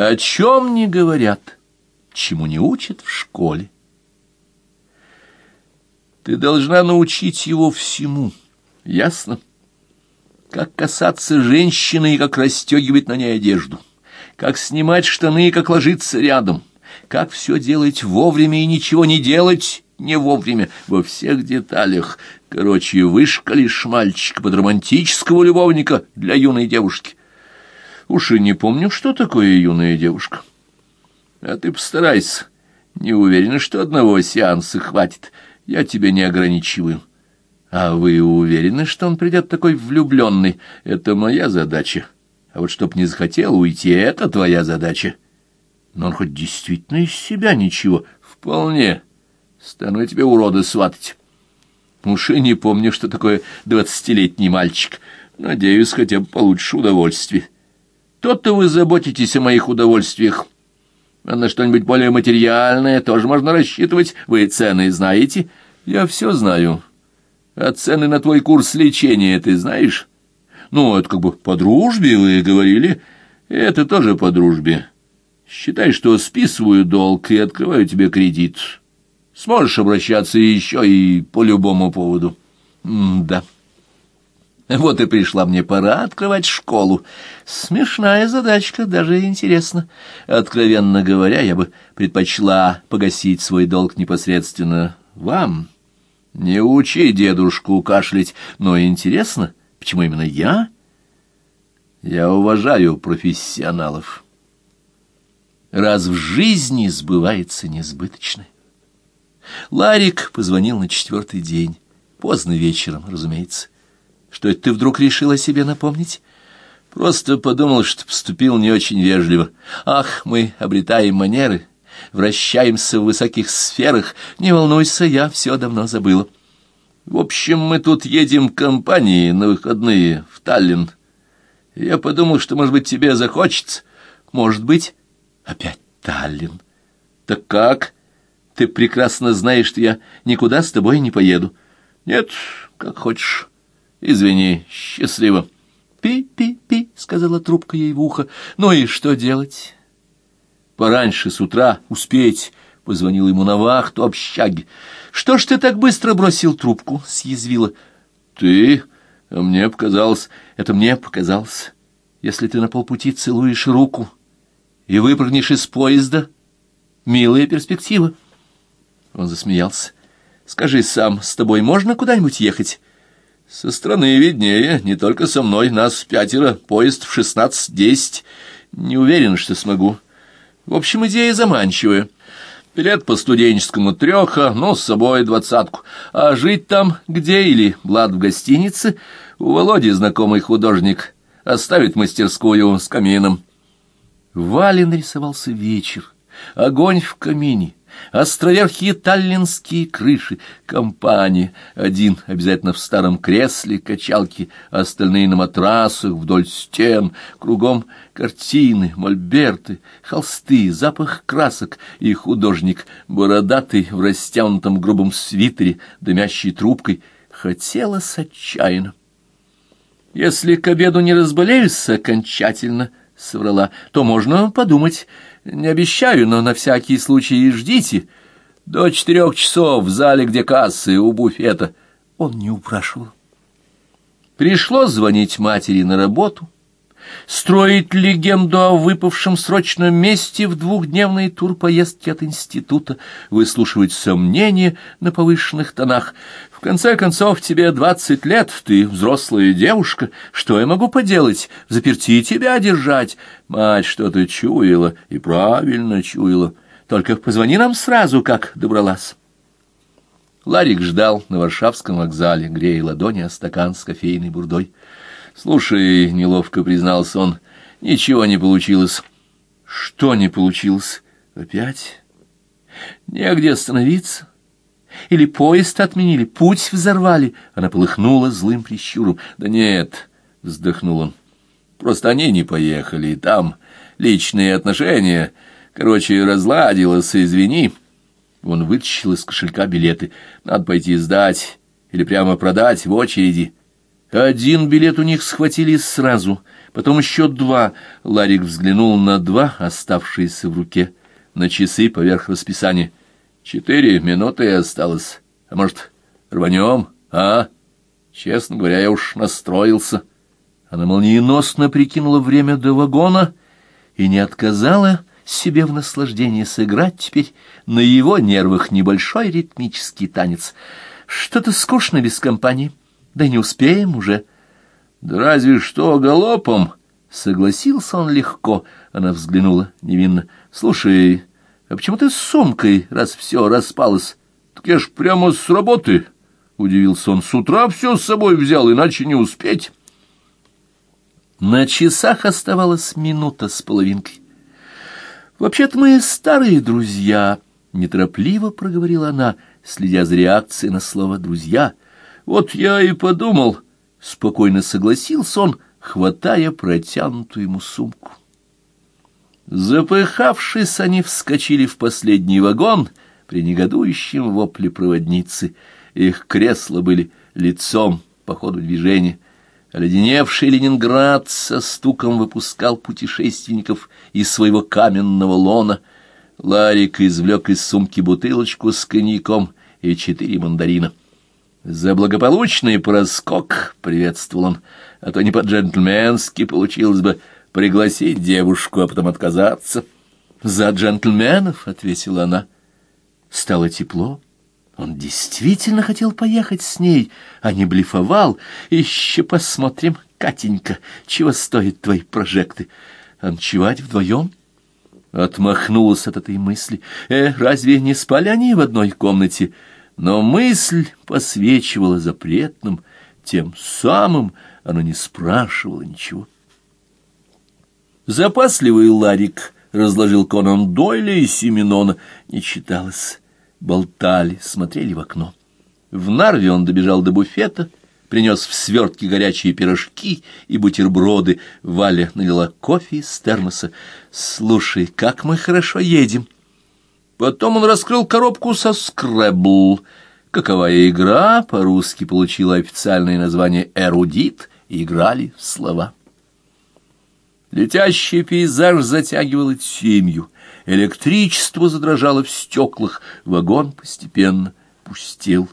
О чем не говорят, чему не учат в школе. Ты должна научить его всему, ясно? Как касаться женщины и как расстегивать на ней одежду, как снимать штаны и как ложиться рядом, как все делать вовремя и ничего не делать не вовремя, во всех деталях. Короче, вышкалишь мальчика под романтического любовника для юной девушки. Уж и не помню, что такое юная девушка. А ты постарайся. Не уверен, что одного сеанса хватит. Я тебя не ограничиваю. А вы уверены, что он придет такой влюбленный? Это моя задача. А вот чтоб не захотел уйти, это твоя задача. Но он хоть действительно из себя ничего. Вполне. Стану я тебе урода сватать. Уж и не помню, что такое двадцатилетний мальчик. Надеюсь, хотя бы получше удовольствие. То-то вы заботитесь о моих удовольствиях. А на что-нибудь более материальное тоже можно рассчитывать. Вы цены знаете? Я все знаю. А цены на твой курс лечения ты знаешь? Ну, это как бы по дружбе вы говорили. Это тоже по дружбе. Считай, что списываю долг и открываю тебе кредит. Сможешь обращаться еще и по любому поводу. М да. Вот и пришла мне пора открывать школу. Смешная задачка, даже интересно. Откровенно говоря, я бы предпочла погасить свой долг непосредственно вам. Не учи дедушку кашлять, но интересно, почему именно я? Я уважаю профессионалов. Раз в жизни сбывается несбыточное. Ларик позвонил на четвертый день. Поздно вечером, разумеется. Что это ты вдруг решила себе напомнить? Просто подумал, что поступил не очень вежливо. Ах, мы обретаем манеры, вращаемся в высоких сферах. Не волнуйся, я все давно забыла. В общем, мы тут едем компанией на выходные в Таллин. Я подумал, что, может быть, тебе захочется. Может быть, опять Таллин. Так как? Ты прекрасно знаешь, что я никуда с тобой не поеду. Нет, как хочешь. Извини, счастливо. Пи-пи-пи, сказала трубка ей в ухо. Ну и что делать? Пораньше с утра успеть. Позвонил ему на вахту общаги. Что ж ты так быстро бросил трубку? съязвила. Ты? Мне показалось. Это мне показалось. Если ты на полпути целуешь руку и выпрыгнешь из поезда, милая перспектива. Он засмеялся. «Скажи сам, с тобой можно куда-нибудь ехать?» «Со стороны виднее, не только со мной, нас пятеро, поезд в шестнадцать десять. Не уверен, что смогу. В общем, идея заманчивая. Билет по студенческому треха, ну, с собой двадцатку. А жить там где или, Влад, в гостинице? У Володи знакомый художник. Оставит мастерскую с камином». Вале нарисовался вечер. Огонь в камине островерхие таллинские крыши, компания, один обязательно в старом кресле, качалки, остальные на матрасах, вдоль стен, кругом картины, мольберты, холсты, запах красок и художник, бородатый в растянутом грубом свитере, дымящей трубкой, хотелось отчаянно. Если к обеду не разболеешься окончательно, — соврала, — то можно подумать, не обещаю, но на всякий случай ждите. До четырех часов в зале, где кассы, у буфета. Он не упрашивал. Пришлось звонить матери на работу, строить легенду о выпавшем срочном месте в двухдневной турпоездке от института, выслушивать сомнения на повышенных тонах. В конце концов, тебе двадцать лет, ты взрослая девушка, что я могу поделать, заперти тебя держать? Мать что-то чуяла, и правильно чуяла. Только позвони нам сразу, как добралась. Ларик ждал на Варшавском вокзале, грея ладони о стакан с кофейной бурдой. «Слушай», — неловко признался он, — «ничего не получилось». «Что не получилось? Опять?» «Негде остановиться. Или поезд отменили, путь взорвали». Она полыхнула злым прищуром. «Да нет», — вздохнул он, — «просто они не поехали, там личные отношения. Короче, разладилось, извини». Он вытащил из кошелька билеты. «Надо пойти сдать или прямо продать в очереди». Один билет у них схватили сразу, потом еще два. Ларик взглянул на два, оставшиеся в руке, на часы поверх расписания. Четыре минуты осталось. А может, рванем, а? Честно говоря, я уж настроился. Она молниеносно прикинула время до вагона и не отказала себе в наслаждении сыграть теперь на его нервах небольшой ритмический танец. Что-то скучно без компании, да не успеем уже. Да разве что галопом, согласился он легко. Она взглянула невинно. Слушай, а почему ты с сумкой, раз все распалось? Так я ж прямо с работы, удивился он. С утра все с собой взял, иначе не успеть. На часах оставалась минута с половинкой. «Вообще-то мы старые друзья», — неторопливо проговорила она, следя за реакцией на слово «друзья». «Вот я и подумал», — спокойно согласился он, хватая протянутую ему сумку. Запыхавшись, они вскочили в последний вагон при негодующем вопле проводницы. Их кресла были лицом по ходу движения — Оледеневший Ленинград со стуком выпускал путешественников из своего каменного лона. Ларик извлек из сумки бутылочку с коньяком и четыре мандарина. «За благополучный проскок!» — приветствовал он. «А то не по-джентльменски получилось бы пригласить девушку, а потом отказаться». «За джентльменов!» — ответила она. Стало тепло. Он действительно хотел поехать с ней, а не блефовал. Еще посмотрим, Катенька, чего стоят твои прожекты. А ночевать вдвоем? Отмахнулась от этой мысли. Э, разве не спали они в одной комнате? Но мысль посвечивала запретным, тем самым она не спрашивала ничего. Запасливый Ларик разложил Конан Дойля и Симинона, не читалось болтали, смотрели в окно. В Нарве он добежал до буфета, принес в свертке горячие пирожки и бутерброды. Валя налила кофе из термоса. «Слушай, как мы хорошо едем!» Потом он раскрыл коробку со скрэбл. Каковая игра по-русски получила официальное название «Эрудит» играли слова. Летящий пейзаж затягивал семью. Электричество задрожало в стеклах, вагон постепенно пустел.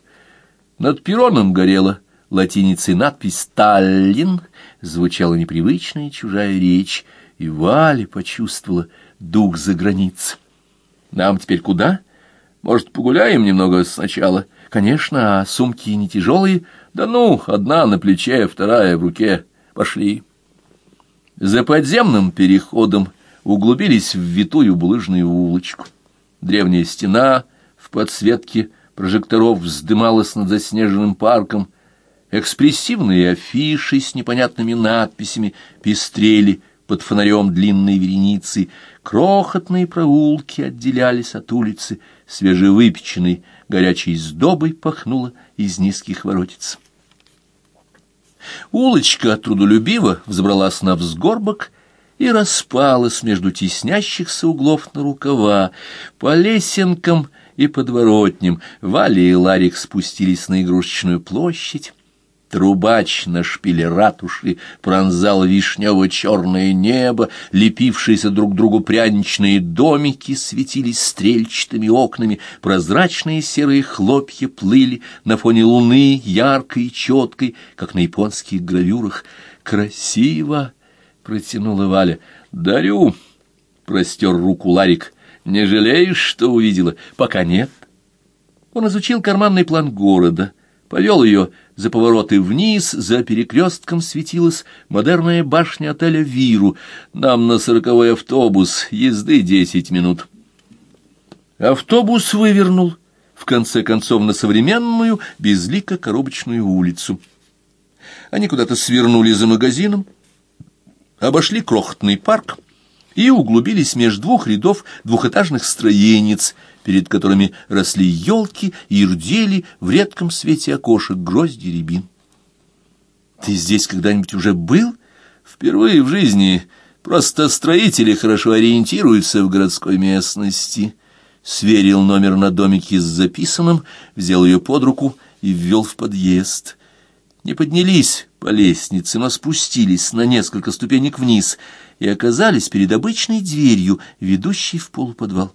Над перроном горела латиницей надпись «Сталин», звучала непривычная чужая речь, и Валя почувствовала дух за границ. «Нам теперь куда? Может, погуляем немного сначала?» «Конечно, а сумки не тяжелые?» «Да ну, одна на плече, вторая в руке. Пошли». За подземным переходом углубились в витую булыжную улочку. Древняя стена в подсветке прожекторов вздымалась над заснеженным парком. Экспрессивные афиши с непонятными надписями пестрели под фонарем длинной вереницы. Крохотные проулки отделялись от улицы, свежевыпеченной горячей сдобой пахнуло из низких воротиц. Улочка трудолюбиво взобралась на взгорбок и распалась между теснящихся углов на рукава. По лесенкам и подворотням Валя и Ларик спустились на игрушечную площадь. Трубач на шпиле ратуши пронзал вишнево-черное небо, лепившиеся друг другу пряничные домики светились стрельчатыми окнами, прозрачные серые хлопья плыли на фоне луны, яркой и четкой, как на японских гравюрах. «Красиво!» — протянула Валя. «Дарю!» — простер руку Ларик. «Не жалеешь, что увидела?» «Пока нет». Он изучил карманный план города, повел ее за повороты вниз, за перекрестком светилась модерная башня отеля «Виру». Нам на сороковой автобус, езды десять минут. Автобус вывернул, в конце концов, на современную, безлико коробочную улицу. Они куда-то свернули за магазином, обошли крохотный парк и углубились между двух рядов двухэтажных строениц — перед которыми росли елки и рдели в редком свете окошек грозди рябин. «Ты здесь когда-нибудь уже был?» «Впервые в жизни. Просто строители хорошо ориентируются в городской местности». Сверил номер на домике с записанным, взял ее под руку и ввел в подъезд. Не поднялись по лестнице, но спустились на несколько ступенек вниз и оказались перед обычной дверью, ведущей в полуподвал.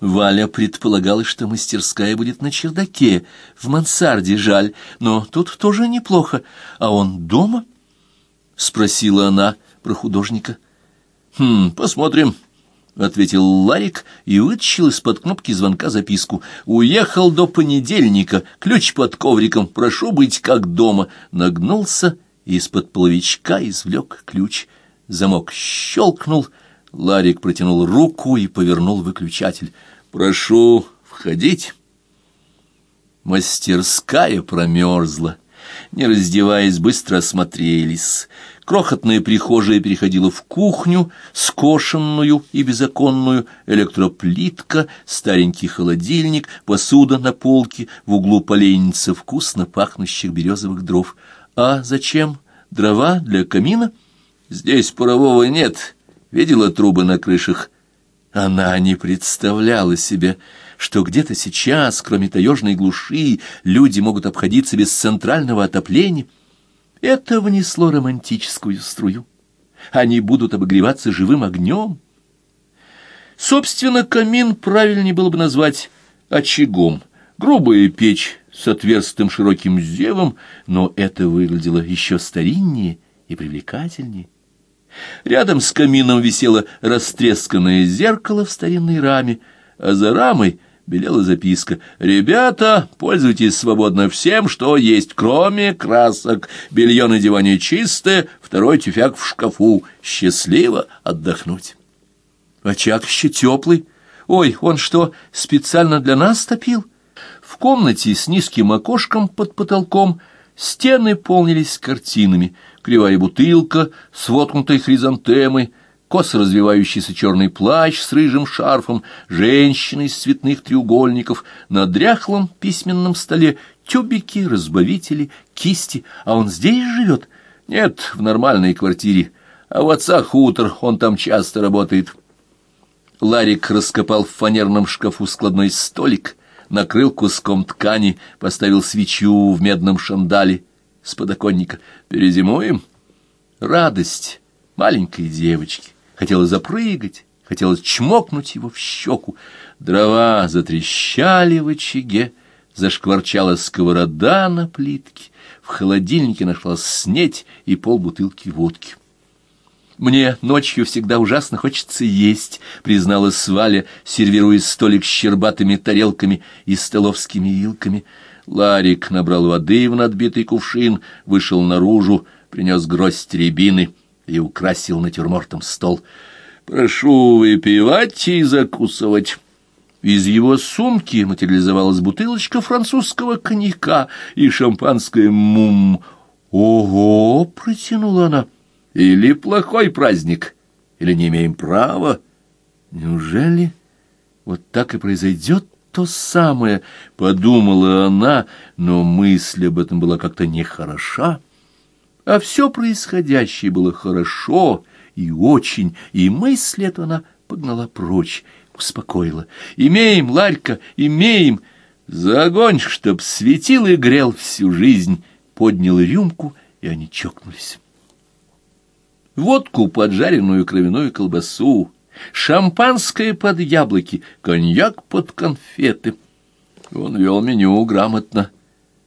Валя предполагала, что мастерская будет на чердаке, в мансарде, жаль, но тут тоже неплохо. А он дома? — спросила она про художника. — Хм, посмотрим, — ответил Ларик и вытащил из-под кнопки звонка записку. «Уехал до понедельника, ключ под ковриком, прошу быть как дома». Нагнулся и из-под половичка извлек ключ. Замок щелкнул, Ларик протянул руку и повернул выключатель. «Прошу входить». Мастерская промерзла. Не раздеваясь, быстро осмотрелись. Крохотная прихожая переходила в кухню, скошенную и безоконную, электроплитка, старенький холодильник, посуда на полке, в углу поленница вкусно пахнущих березовых дров. А зачем дрова для камина? Здесь парового нет. Видела трубы на крышах? Она не представляла себе, что где-то сейчас, кроме таежной глуши, люди могут обходиться без центрального отопления. Это внесло романтическую струю. Они будут обогреваться живым огнем. Собственно, камин правильнее было бы назвать очагом. Грубая печь с отверстым широким зевом, но это выглядело еще стариннее и привлекательнее. Рядом с камином висело растресканное зеркало в старинной раме, а за рамой белела записка «Ребята, пользуйтесь свободно всем, что есть, кроме красок. Белье на диване чистое, второй тюфяк в шкафу. Счастливо отдохнуть». «Очаг еще теплый. Ой, он что, специально для нас топил?» В комнате с низким окошком под потолком стены полнились картинами. Кривая бутылка с воткнутой хризантемой, косо развивающийся черный плащ с рыжим шарфом, женщина из цветных треугольников, на дряхлом письменном столе тюбики, разбавители, кисти. А он здесь живет? Нет, в нормальной квартире. А у отца хутор, он там часто работает. Ларик раскопал в фанерном шкафу складной столик, накрыл куском ткани, поставил свечу в медном шандале с подоконника. «Перезимуем?» Радость маленькой девочки хотелось запрыгать, хотелось чмокнуть его в щеку. Дрова затрещали в очаге, зашкварчала сковорода на плитке, в холодильнике нашлась снеть и полбутылки водки. «Мне ночью всегда ужасно хочется есть», — призналась Валя, сервируя столик с щербатыми тарелками и столовскими вилками. Ларик набрал воды в надбитый кувшин, вышел наружу, принес гроздь рябины — и украсил натюрмортом стол. «Прошу выпивать и закусывать». Из его сумки материализовалась бутылочка французского коньяка и шампанское мум. «Ого!» — протянула она. «Или плохой праздник, или не имеем права». «Неужели вот так и произойдет то самое?» — подумала она, но мысль об этом была как-то нехороша. А все происходящее было хорошо и очень, и мысль эту она погнала прочь, успокоила. «Имеем, Ларька, имеем! За огонь, чтоб светил и грел всю жизнь!» Поднял рюмку, и они чокнулись. Водку, поджаренную кровяную колбасу, шампанское под яблоки, коньяк под конфеты. Он вел меню грамотно.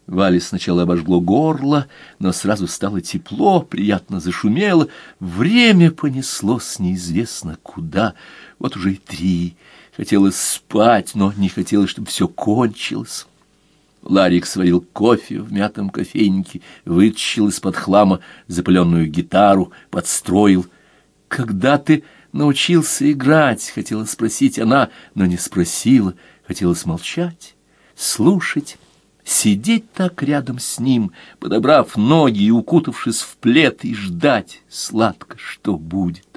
Вале сначала обожгло горло, но сразу стало тепло, приятно зашумело. Время понеслось неизвестно куда. Вот уже и три. Хотелось спать, но не хотелось, чтобы все кончилось. Ларик сварил кофе в мятом кофейнике, вытащил из-под хлама запыленную гитару, подстроил. «Когда ты научился играть?» — хотела спросить она, но не спросила. Хотелось молчать, слушать сидеть так рядом с ним, подобрав ноги и укутавшись в плед, и ждать сладко, что будет.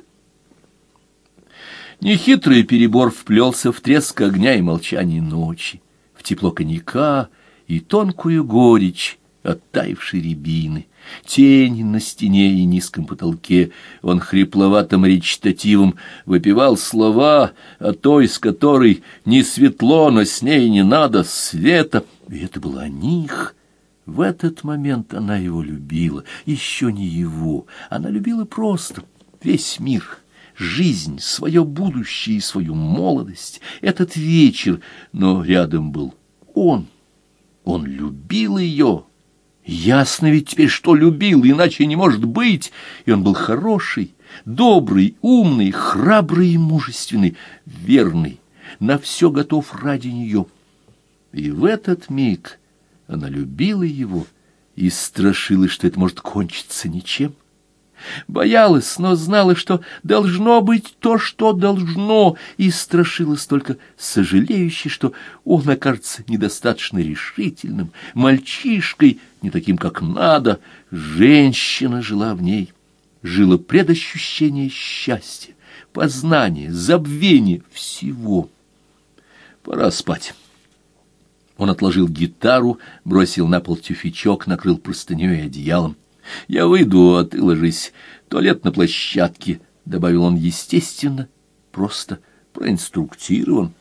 Нехитрый перебор вплелся в треск огня и молчание ночи, в тепло коньяка и тонкую горечь оттаившей рябины. Тень на стене и низком потолке. Он хрипловатым речитативом выпивал слова о той, с которой не светло, но с ней не надо света — и это было о них, В этот момент она его любила, еще не его, она любила просто весь мир, жизнь, свое будущее и свою молодость, этот вечер, но рядом был он. Он любил ее. Ясно ведь теперь, что любил, иначе не может быть. И он был хороший, добрый, умный, храбрый и мужественный, верный, на все готов ради нее. И в этот миг она любила его и страшилась, что это может кончиться ничем. Боялась, но знала, что должно быть то, что должно, и страшилась только сожалеющей, что он окажется недостаточно решительным, мальчишкой, не таким, как надо. Женщина жила в ней, жила предощущение счастья, познания, забвения всего. Пора спать. Он отложил гитару, бросил на пол тюфячок, накрыл простыней и одеялом. «Я выйду, а ты ложись. Туалет на площадке», — добавил он естественно, просто проинструктирован.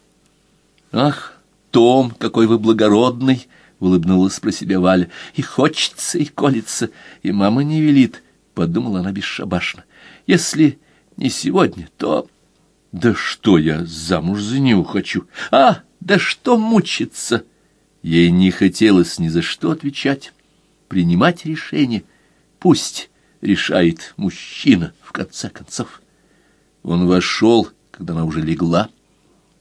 «Ах, Том, какой вы благородный!» — улыбнулась про себя Валя. «И хочется, и колется, и мама не велит», — подумала она бесшабашно. «Если не сегодня, то...» «Да что я замуж за него хочу? А, да что мучиться!» Ей не хотелось ни за что отвечать, принимать решение. Пусть решает мужчина, в конце концов. Он вошел, когда она уже легла,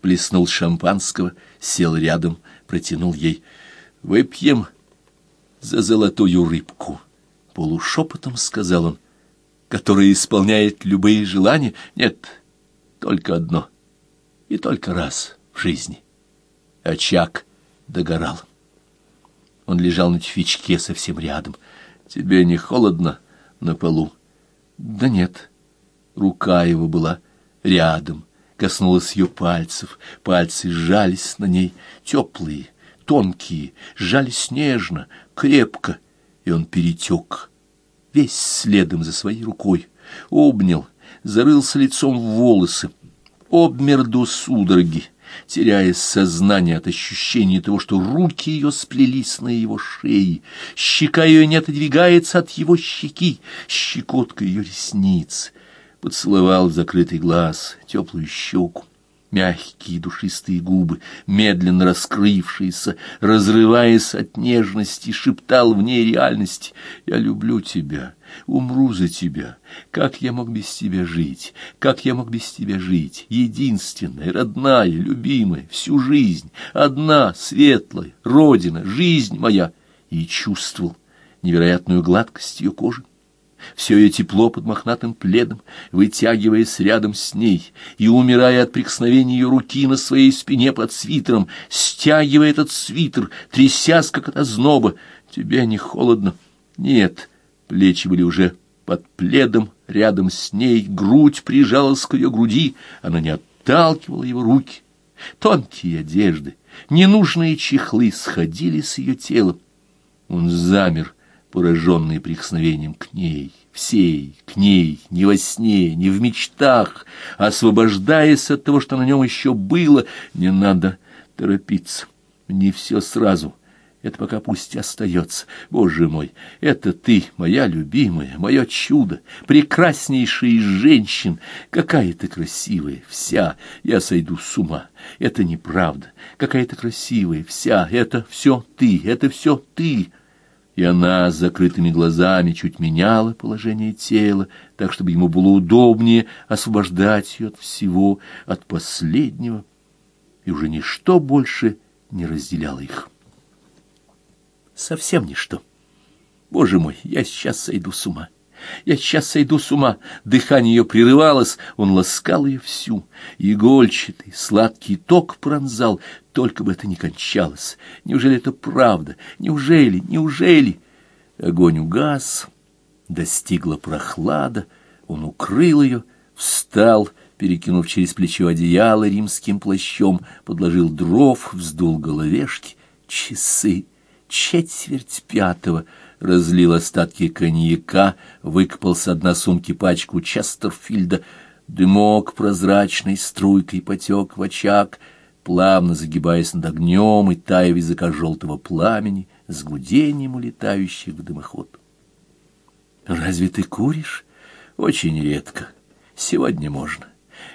плеснул шампанского, сел рядом, протянул ей. «Выпьем за золотую рыбку», — полушепотом сказал он, «которая исполняет любые желания. Нет, только одно и только раз в жизни. Очаг — догорал. Он лежал на тюфячке совсем рядом. «Тебе не холодно на полу?» «Да нет». Рука его была рядом, коснулась ее пальцев. Пальцы сжались на ней, теплые, тонкие, сжались нежно, крепко, и он перетек, весь следом за своей рукой, обнял, зарылся лицом в волосы, обмер до судороги, теряя сознание от ощущения того, что руки ее сплелись на его шее, щека ее не отодвигается от его щеки, щекотка ее ресниц. Поцеловал закрытый глаз, теплую щеку мягкие душистые губы, медленно раскрывшиеся, разрываясь от нежности, шептал в ней реальности «Я люблю тебя, умру за тебя, как я мог без тебя жить, как я мог без тебя жить, единственная, родная, любимая, всю жизнь, одна, светлая, родина, жизнь моя» и чувствовал невероятную гладкость ее кожи все ее тепло под мохнатым пледом, вытягиваясь рядом с ней и умирая от прикосновения ее руки на своей спине под свитером, стягивая этот свитер, трясясь, как от озноба. Тебе не холодно? Нет, плечи были уже под пледом, рядом с ней, грудь прижалась к ее груди, она не отталкивала его руки. Тонкие одежды, ненужные чехлы сходили с ее тела. Он замер, пораженный прикосновением к ней, всей, к ней, не во сне, не в мечтах, освобождаясь от того, что на нем еще было, не надо торопиться, не все сразу, это пока пусть остается. Боже мой, это ты, моя любимая, мое чудо, прекраснейшая из женщин, какая ты красивая, вся, я сойду с ума, это неправда, какая ты красивая, вся, это все ты, это все ты» и она с закрытыми глазами чуть меняла положение тела, так, чтобы ему было удобнее освобождать ее от всего, от последнего, и уже ничто больше не разделяло их. Совсем ничто. Боже мой, я сейчас сойду с ума. Я сейчас сойду с ума. Дыхание ее прерывалось, он ласкал ее всю. Игольчатый, сладкий ток пронзал, только бы это не кончалось. Неужели это правда? Неужели? Неужели? Огонь угас, достигла прохлада, он укрыл ее, встал, перекинув через плечо одеяло римским плащом, подложил дров, вздул головешки. Часы, четверть пятого — разлил остатки коньяка, выкопал с дна сумки пачку Честерфильда, дымок прозрачной струйкой потек в очаг, плавно загибаясь над огнем и тая в языка желтого пламени, с гудением улетающих в дымоход. «Разве ты куришь?» «Очень редко. Сегодня можно.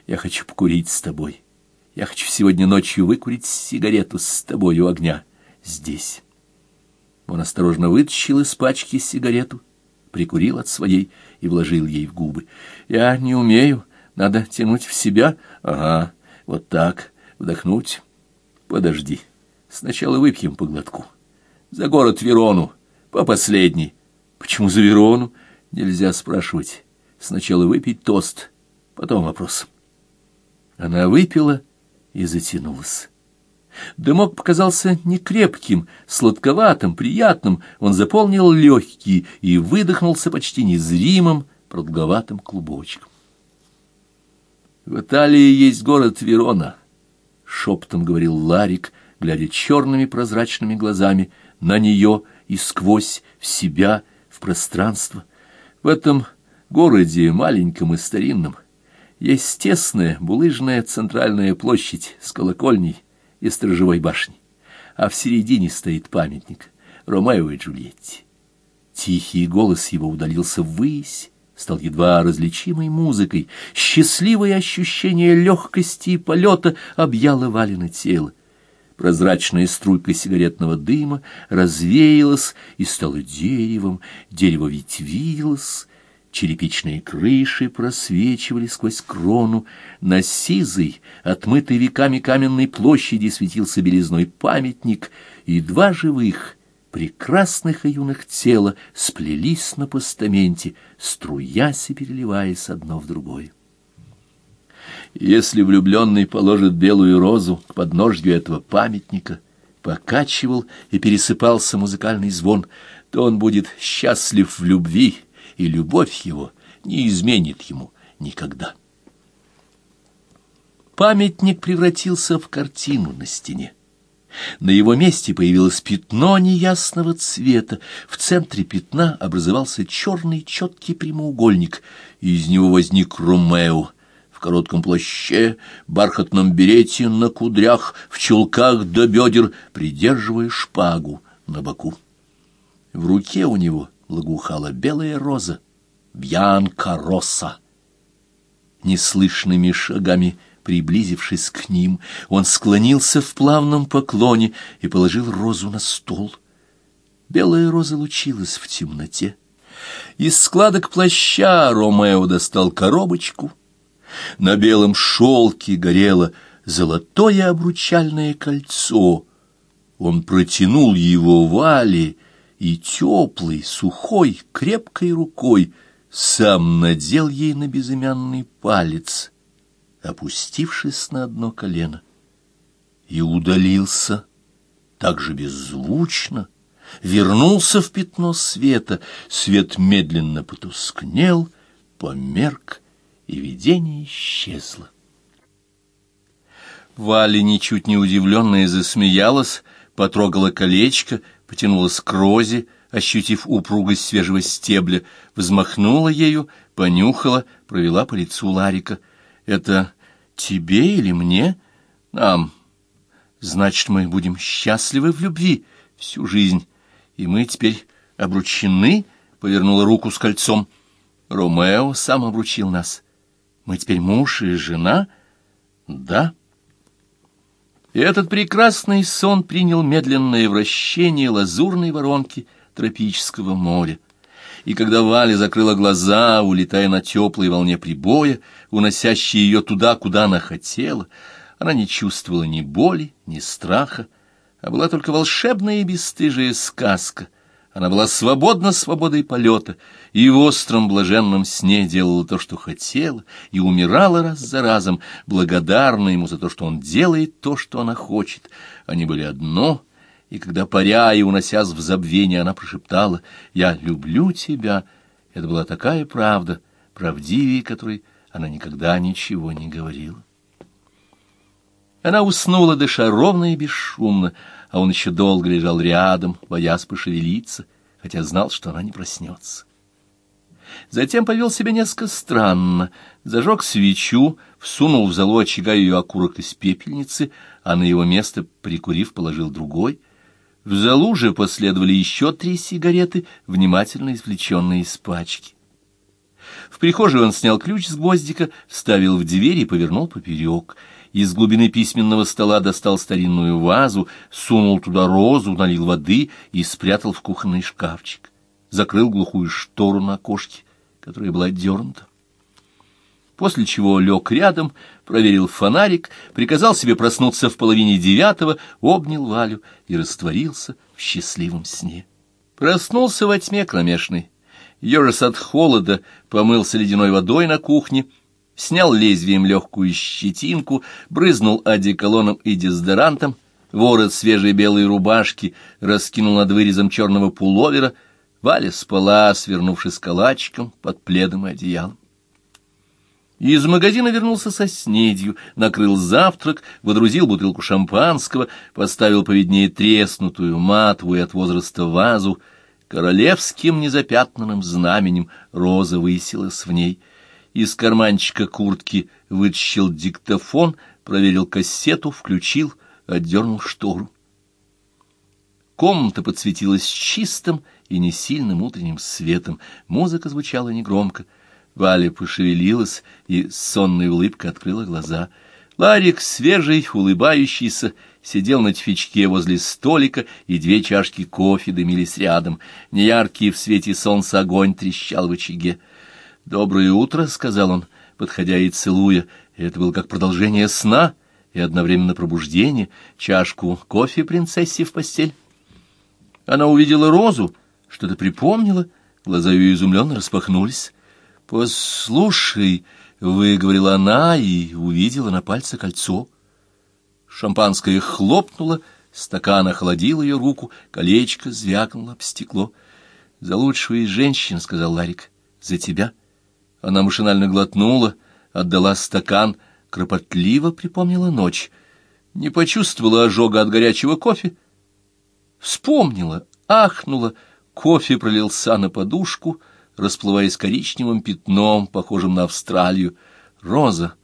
Я хочу покурить с тобой. Я хочу сегодня ночью выкурить сигарету с тобой у огня. Здесь». Он осторожно вытащил из пачки сигарету, прикурил от своей и вложил ей в губы. «Я не умею. Надо тянуть в себя. Ага, вот так. Вдохнуть. Подожди. Сначала выпьем по глотку. За город Верону. По последней. Почему за Верону? Нельзя спрашивать. Сначала выпить тост, потом вопрос». Она выпила и затянулась. Дымок показался некрепким, сладковатым, приятным. Он заполнил легкие и выдохнулся почти незримым, продолговатым клубочком. «В Италии есть город Верона», — шепотом говорил Ларик, глядя черными прозрачными глазами на нее и сквозь, в себя, в пространство. В этом городе, маленьком и старинном, есть тесная булыжная центральная площадь с колокольней, и сторожевой башни, а в середине стоит памятник Ромео и Джульетте. Тихий голос его удалился ввысь, стал едва различимой музыкой, счастливое ощущение легкости и полета объяло Валина тело. Прозрачная струйка сигаретного дыма развеялась и стала деревом, дерево ветвилось, Черепичные крыши просвечивали сквозь крону. На сизой, отмытой веками каменной площади светился белизной памятник, и два живых, прекрасных и юных тела сплелись на постаменте, струясь и переливаясь одно в другое. Если влюбленный положит белую розу к подножью этого памятника, покачивал и пересыпался музыкальный звон, то он будет счастлив в любви, и любовь его не изменит ему никогда. Памятник превратился в картину на стене. На его месте появилось пятно неясного цвета. В центре пятна образовался черный четкий прямоугольник, и из него возник Ромео в коротком плаще, бархатном берете на кудрях, в чулках до бедер, придерживая шпагу на боку. В руке у него благоухала белая роза, Бьянка Росса. Неслышными шагами приблизившись к ним, он склонился в плавном поклоне и положил розу на стол. Белая роза лучилась в темноте. Из складок плаща Ромео достал коробочку. На белом шелке горело золотое обручальное кольцо. Он протянул его Вале, и теплой, сухой, крепкой рукой сам надел ей на безымянный палец, опустившись на одно колено, и удалился так же беззвучно, вернулся в пятно света, свет медленно потускнел, померк, и видение исчезло. Валя, ничуть не удивленная, засмеялась, потрогала колечко, потянулась к розе, ощутив упругость свежего стебля, взмахнула ею, понюхала, провела по лицу Ларика. «Это тебе или мне? Нам. Значит, мы будем счастливы в любви всю жизнь, и мы теперь обручены?» — повернула руку с кольцом. «Ромео сам обручил нас. Мы теперь муж и жена?» «Да». И этот прекрасный сон принял медленное вращение лазурной воронки тропического моря. И когда Валя закрыла глаза, улетая на теплой волне прибоя, уносящей ее туда, куда она хотела, она не чувствовала ни боли, ни страха, а была только волшебная и бесстыжая сказка — она была свободна свободой полета, и в остром блаженном сне делала то, что хотела, и умирала раз за разом, благодарна ему за то, что он делает то, что она хочет. Они были одно, и когда, паря и уносясь в забвение, она прошептала «Я люблю тебя», это была такая правда, правдивее которой она никогда ничего не говорила. Она уснула, дыша ровно и бесшумно, а он еще долго лежал рядом, боясь пошевелиться, хотя знал, что она не проснется. Затем повел себя несколько странно, зажег свечу, всунул в залу очага ее окурок из пепельницы, а на его место, прикурив, положил другой. В залу же последовали еще три сигареты, внимательно извлеченные из пачки. В прихожей он снял ключ с гвоздика, вставил в дверь и повернул поперек. Из глубины письменного стола достал старинную вазу, сунул туда розу, налил воды и спрятал в кухонный шкафчик. Закрыл глухую штору на окошке, которая была отдернута. После чего лег рядом, проверил фонарик, приказал себе проснуться в половине девятого, обнял Валю и растворился в счастливом сне. Проснулся во тьме кромешной. Ежес от холода помылся ледяной водой на кухне, снял лезвием легкую щетинку, брызнул одеколоном и дезодорантом, ворот свежей белой рубашки раскинул над вырезом черного пуловера, Валя спала, свернувшись калачиком под пледом и одеялом. Из магазина вернулся со снедью, накрыл завтрак, водрузил бутылку шампанского, поставил поведнее треснутую, матовую от возраста вазу. Королевским незапятнанным знаменем роза высилась в ней. Из карманчика куртки вытащил диктофон, проверил кассету, включил, отдернул штору. Комната подсветилась чистым и несильным утренним светом. Музыка звучала негромко. Валя пошевелилась и с сонной улыбкой открыла глаза. Ларик, свежий, улыбающийся, сидел на тюфячке возле столика, и две чашки кофе дымились рядом. Неяркий в свете солнца огонь трещал в очаге. «Доброе утро», — сказал он, подходя и целуя. Это было как продолжение сна и одновременно пробуждение. Чашку кофе принцессе в постель. Она увидела розу, что-то припомнила, глаза ее изумленно распахнулись. «Послушай», — выговорила она и увидела на пальце кольцо. Шампанское хлопнуло, стакан охладил ее руку, колечко звякнуло об стекло. «За лучшую из женщин», — сказал Ларик, — «за тебя». Она машинально глотнула, отдала стакан, кропотливо припомнила ночь. Не почувствовала ожога от горячего кофе. Вспомнила, ахнула, кофе пролился на подушку — расплываясь коричневым пятном, похожим на Австралию. Роза,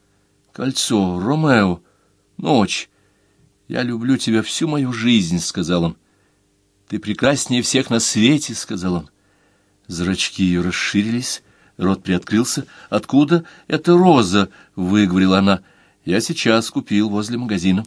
кольцо, Ромео, ночь. «Я люблю тебя всю мою жизнь», — сказал он. «Ты прекраснее всех на свете», — сказал он. Зрачки ее расширились, рот приоткрылся. «Откуда это роза?» — выговорила она. «Я сейчас купил возле магазина».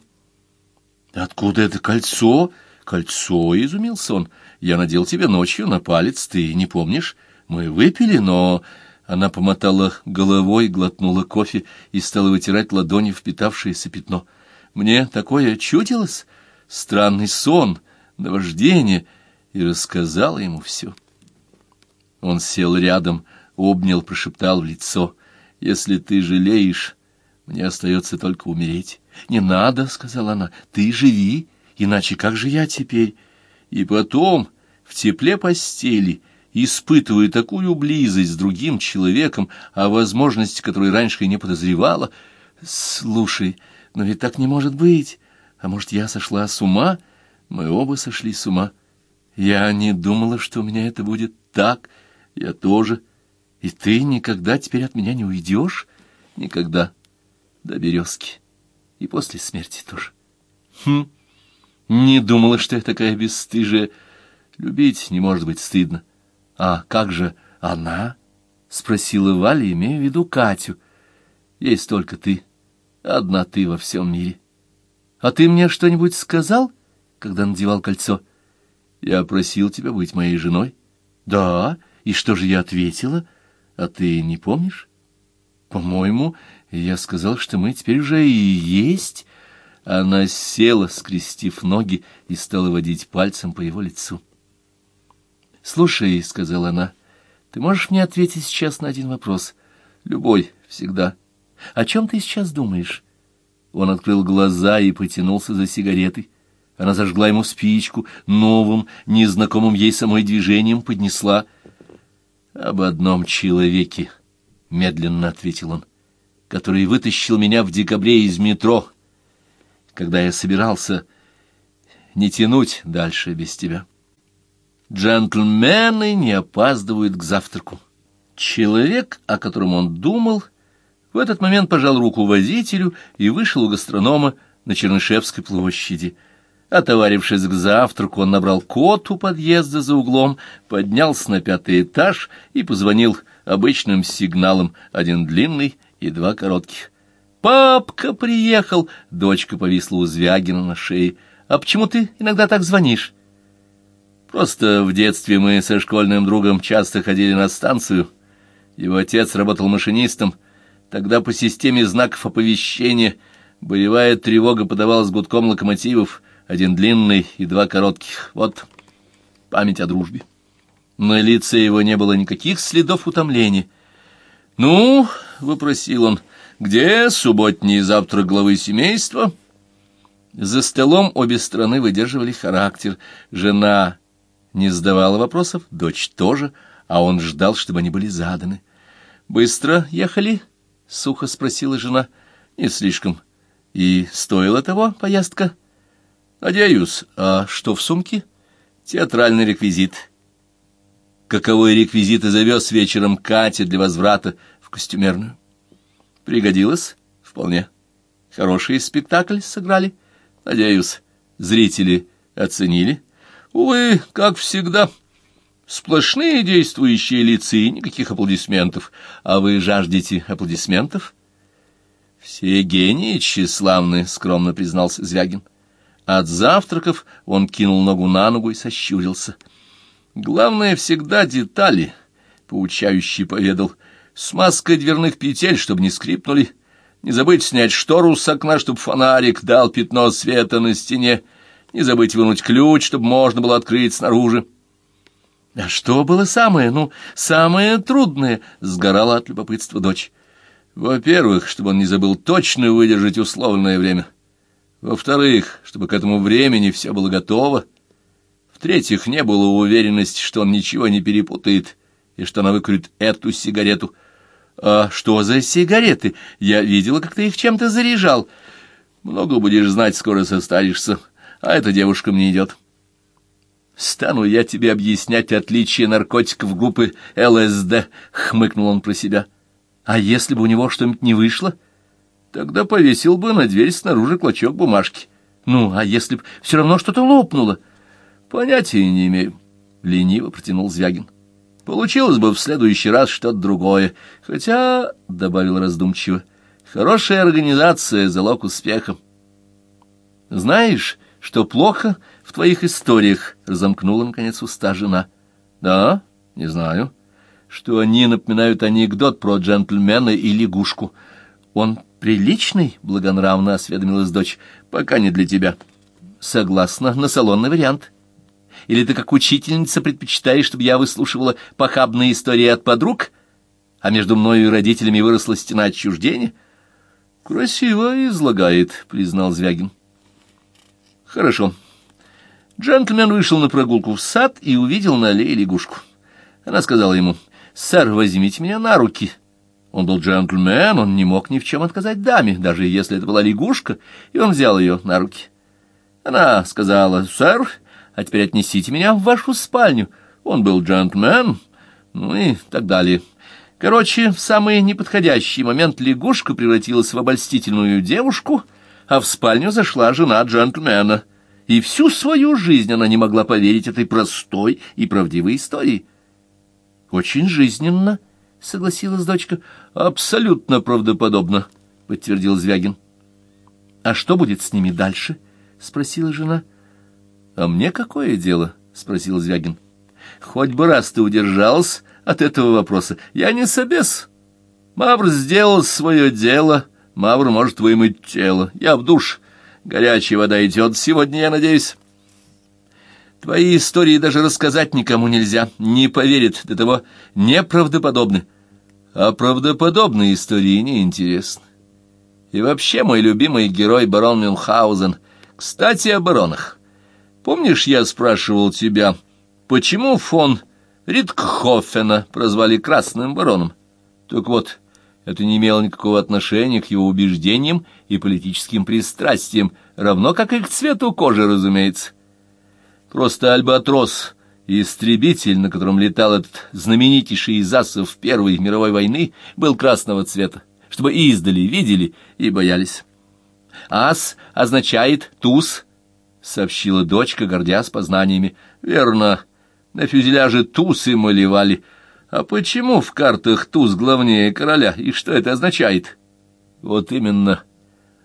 «Откуда это кольцо?» «Кольцо», — изумился он. «Я надел тебе ночью на палец, ты не помнишь?» Мы выпили, но... Она помотала головой, глотнула кофе и стала вытирать ладони впитавшееся пятно. Мне такое чудилось, странный сон, наваждение, и рассказала ему все. Он сел рядом, обнял, прошептал в лицо. «Если ты жалеешь, мне остается только умереть». «Не надо», — сказала она, — «ты живи, иначе как же я теперь?» И потом, в тепле постели, испытывая такую близость с другим человеком, о возможности которой раньше и не подозревала. «Слушай, но ведь так не может быть. А может, я сошла с ума? Мы оба сошли с ума. Я не думала, что у меня это будет так. Я тоже. И ты никогда теперь от меня не уйдешь? Никогда. До березки. И после смерти тоже. Хм, не думала, что я такая бесстыжая. Любить не может быть стыдно. «А как же она?» — спросила Валя, имея в виду Катю. «Есть только ты, одна ты во всем мире. А ты мне что-нибудь сказал, когда надевал кольцо? Я просил тебя быть моей женой». «Да, и что же я ответила? А ты не помнишь?» «По-моему, я сказал, что мы теперь уже и есть...» Она села, скрестив ноги, и стала водить пальцем по его лицу. «Слушай», — сказала она, — «ты можешь мне ответить сейчас на один вопрос? Любой, всегда. О чем ты сейчас думаешь?» Он открыл глаза и потянулся за сигаретой. Она зажгла ему спичку, новым, незнакомым ей самой движением поднесла. «Об одном человеке», — медленно ответил он, — «который вытащил меня в декабре из метро, когда я собирался не тянуть дальше без тебя». Джентльмены не опаздывают к завтраку. Человек, о котором он думал, в этот момент пожал руку водителю и вышел у гастронома на Чернышевской площади. Отоварившись к завтраку, он набрал код у подъезда за углом, поднялся на пятый этаж и позвонил обычным сигналом, один длинный и два коротких. «Папка приехал!» — дочка повисла у Звягина на шее. «А почему ты иногда так звонишь?» «Просто в детстве мы со школьным другом часто ходили на станцию. Его отец работал машинистом. Тогда по системе знаков оповещения боевая тревога подавалась гудком локомотивов, один длинный и два коротких. Вот память о дружбе». На лице его не было никаких следов утомления. «Ну?» — выпросил он. «Где субботний завтрак главы семейства?» За столом обе стороны выдерживали характер. Жена не задавала вопросов, дочь тоже, а он ждал, чтобы они были заданы. «Быстро ехали?» — сухо спросила жена. «Не слишком. И стоила того поездка?» «Надеюсь. А что в сумке?» «Театральный реквизит каковой реквизиты завез вечером Катя для возврата в костюмерную. Пригодилось? Вполне. Хороший спектакль сыграли? Надеюсь, зрители оценили? Увы, как всегда, сплошные действующие лица и никаких аплодисментов. А вы жаждете аплодисментов? Все гении тщеславны, скромно признался Звягин. От завтраков он кинул ногу на ногу и сощурился — Главное всегда детали, — поучающий поведал. Смазка дверных петель, чтобы не скрипнули. Не забыть снять штору с окна, чтобы фонарик дал пятно света на стене. Не забыть вынуть ключ, чтобы можно было открыть снаружи. А что было самое, ну, самое трудное, — сгорала от любопытства дочь. Во-первых, чтобы он не забыл точно выдержать условленное время. Во-вторых, чтобы к этому времени все было готово. В-третьих, не было уверенности, что он ничего не перепутает, и что она выкурит эту сигарету. «А что за сигареты? Я видела, как ты их чем-то заряжал. Много будешь знать, скоро состаришься, а эта девушка мне идет». «Стану я тебе объяснять отличие наркотиков группы ЛСД», — хмыкнул он про себя. «А если бы у него что-нибудь не вышло?» «Тогда повесил бы на дверь снаружи клочок бумажки». «Ну, а если бы все равно что-то лопнуло?» Понятия не имею, — лениво протянул Звягин. Получилось бы в следующий раз что-то другое. Хотя, — добавил раздумчиво, — хорошая организация — залог успеха. Знаешь, что плохо в твоих историях? — разомкнула, наконец, уста жена. Да, не знаю. Что они напоминают анекдот про джентльмена и лягушку. Он приличный, — благонравно осведомилась дочь, — пока не для тебя. Согласна на салонный вариант. — или ты, как учительница, предпочитаешь, чтобы я выслушивала похабные истории от подруг, а между мною и родителями выросла стена отчуждения? Красиво излагает, признал Звягин. Хорошо. Джентльмен вышел на прогулку в сад и увидел на аллее лягушку. Она сказала ему, «Сэр, возьмите меня на руки». Он был джентльмен, он не мог ни в чем отказать даме, даже если это была лягушка, и он взял ее на руки. Она сказала, «Сэр, а теперь отнесите меня в вашу спальню. Он был джентльмен, ну и так далее. Короче, в самый неподходящий момент лягушка превратилась в обольстительную девушку, а в спальню зашла жена джентльмена. И всю свою жизнь она не могла поверить этой простой и правдивой истории. «Очень жизненно», — согласилась дочка. «Абсолютно правдоподобно», — подтвердил Звягин. «А что будет с ними дальше?» — спросила жена. «А мне какое дело?» — спросил Звягин. «Хоть бы раз ты удержался от этого вопроса. Я не собес. Мавр сделал свое дело, Мавр может вымыть тело. Я в душ. Горячая вода идет сегодня, я надеюсь». Твои истории даже рассказать никому нельзя, не поверит, до того неправдоподобны. А правдоподобные истории неинтересны. И вообще мой любимый герой барон Мюнхгаузен. Кстати, о баронах. Помнишь, я спрашивал тебя, почему фон Риткхофена прозвали Красным Бароном? Так вот, это не имело никакого отношения к его убеждениям и политическим пристрастиям, равно как и к цвету кожи, разумеется. Просто альбатрос истребитель, на котором летал этот знаменитейший из асов Первой мировой войны, был красного цвета, чтобы издали видели и боялись. Ас означает туз, — сообщила дочка, гордясь познаниями. — Верно, на фюзеляже тусы малевали. А почему в картах туз главнее короля, и что это означает? — Вот именно.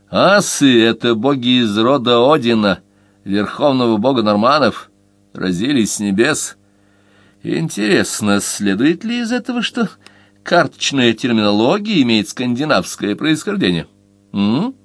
Асы — это боги из рода Одина, верховного бога норманов, разились с небес. Интересно, следует ли из этого, что карточная терминология имеет скандинавское происхождение? М?